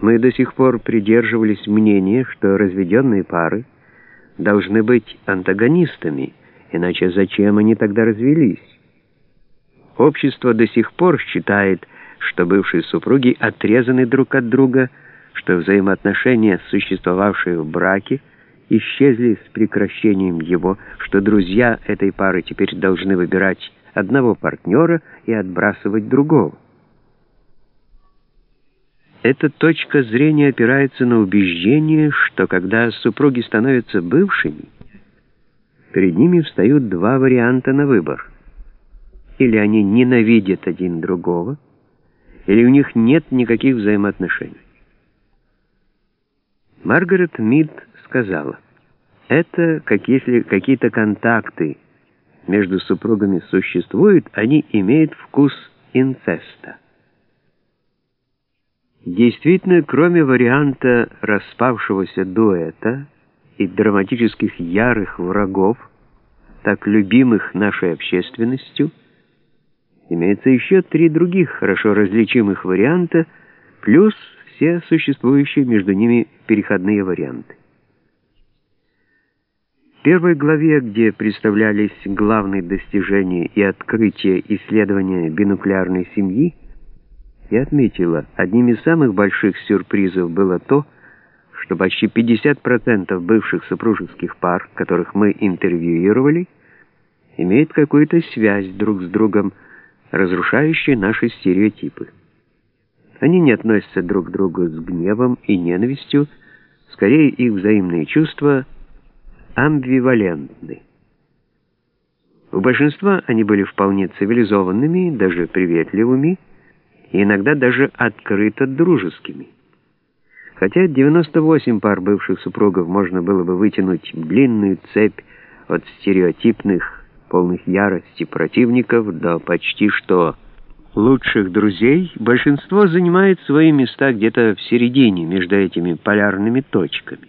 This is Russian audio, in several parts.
Мы до сих пор придерживались мнения, что разведенные пары должны быть антагонистами, иначе зачем они тогда развелись? Общество до сих пор считает, что бывшие супруги отрезаны друг от друга, что взаимоотношения, существовавшие в браке, исчезли с прекращением его, что друзья этой пары теперь должны выбирать одного партнера и отбрасывать другого. Эта точка зрения опирается на убеждение, что когда супруги становятся бывшими, перед ними встают два варианта на выбор. Или они ненавидят один другого, или у них нет никаких взаимоотношений. Маргарет Мид сказала, это как если какие-то контакты между супругами существуют, они имеют вкус инцеста. Действительно, кроме варианта распавшегося дуэта и драматических ярых врагов, так любимых нашей общественностью, имеется еще три других хорошо различимых варианта, плюс все существующие между ними переходные варианты. В первой главе, где представлялись главные достижения и открытия исследования бинуклеарной семьи, я отметила, одним из самых больших сюрпризов было то, что почти 50% бывших супружеских пар, которых мы интервьюировали, имеют какую-то связь друг с другом, разрушающую наши стереотипы. Они не относятся друг к другу с гневом и ненавистью, скорее их взаимные чувства амбивалентны. У большинства они были вполне цивилизованными, даже приветливыми, и иногда даже открыто дружескими. Хотя 98 пар бывших супругов можно было бы вытянуть длинную цепь от стереотипных, полных ярости противников до почти что лучших друзей, большинство занимает свои места где-то в середине между этими полярными точками.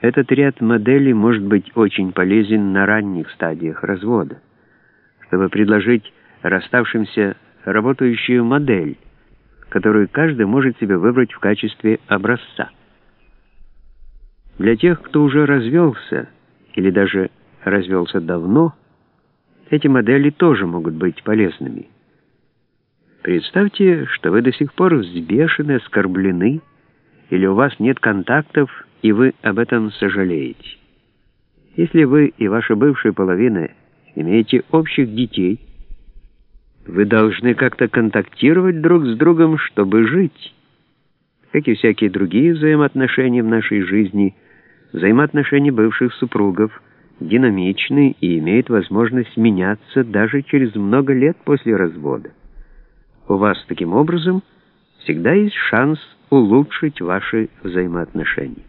Этот ряд моделей может быть очень полезен на ранних стадиях развода, чтобы предложить расставшимся работающую модель, которую каждый может себе выбрать в качестве образца. Для тех, кто уже развелся или даже развелся давно, эти модели тоже могут быть полезными. Представьте, что вы до сих пор взбешены, оскорблены, или у вас нет контактов, и вы об этом сожалеете. Если вы и ваша бывшая половина имеете общих детей, вы должны как-то контактировать друг с другом, чтобы жить. Как и всякие другие взаимоотношения в нашей жизни, взаимоотношения бывших супругов динамичны и имеют возможность меняться даже через много лет после развода. У вас таким образом всегда есть шанс улучшить ваши взаимоотношения.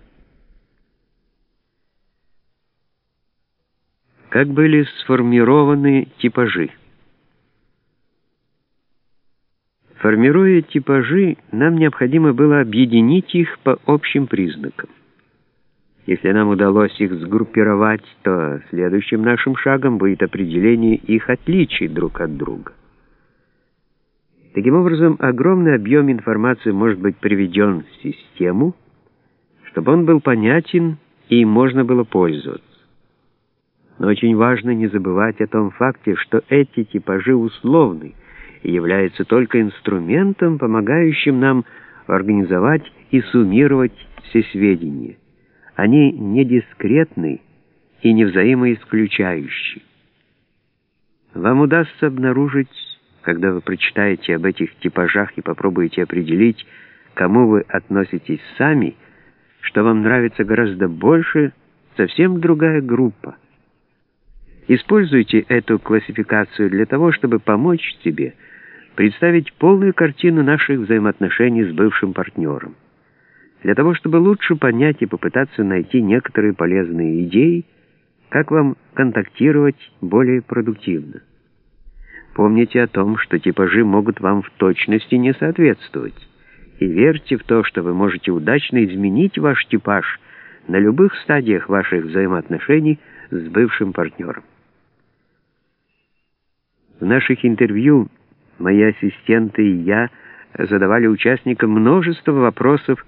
Как были сформированы типажи? Формируя типажи, нам необходимо было объединить их по общим признакам. Если нам удалось их сгруппировать, то следующим нашим шагом будет определение их отличий друг от друга. Таким образом, огромный объем информации может быть приведен в систему, чтобы он был понятен и можно было пользоваться. Но очень важно не забывать о том факте, что эти типажи условны – и является только инструментом, помогающим нам организовать и суммировать все сведения. Они не дискретны и не взаимоисключающие. Вам удастся обнаружить, когда вы прочитаете об этих типажах и попробуете определить, кому вы относитесь сами, что вам нравится гораздо больше, совсем другая группа. Используйте эту классификацию для того, чтобы помочь себе представить полную картину наших взаимоотношений с бывшим партнером. Для того, чтобы лучше понять и попытаться найти некоторые полезные идеи, как вам контактировать более продуктивно. Помните о том, что типажи могут вам в точности не соответствовать, и верьте в то, что вы можете удачно изменить ваш типаж на любых стадиях ваших взаимоотношений с бывшим партнером. В наших интервью мои ассистенты и я задавали участникам множество вопросов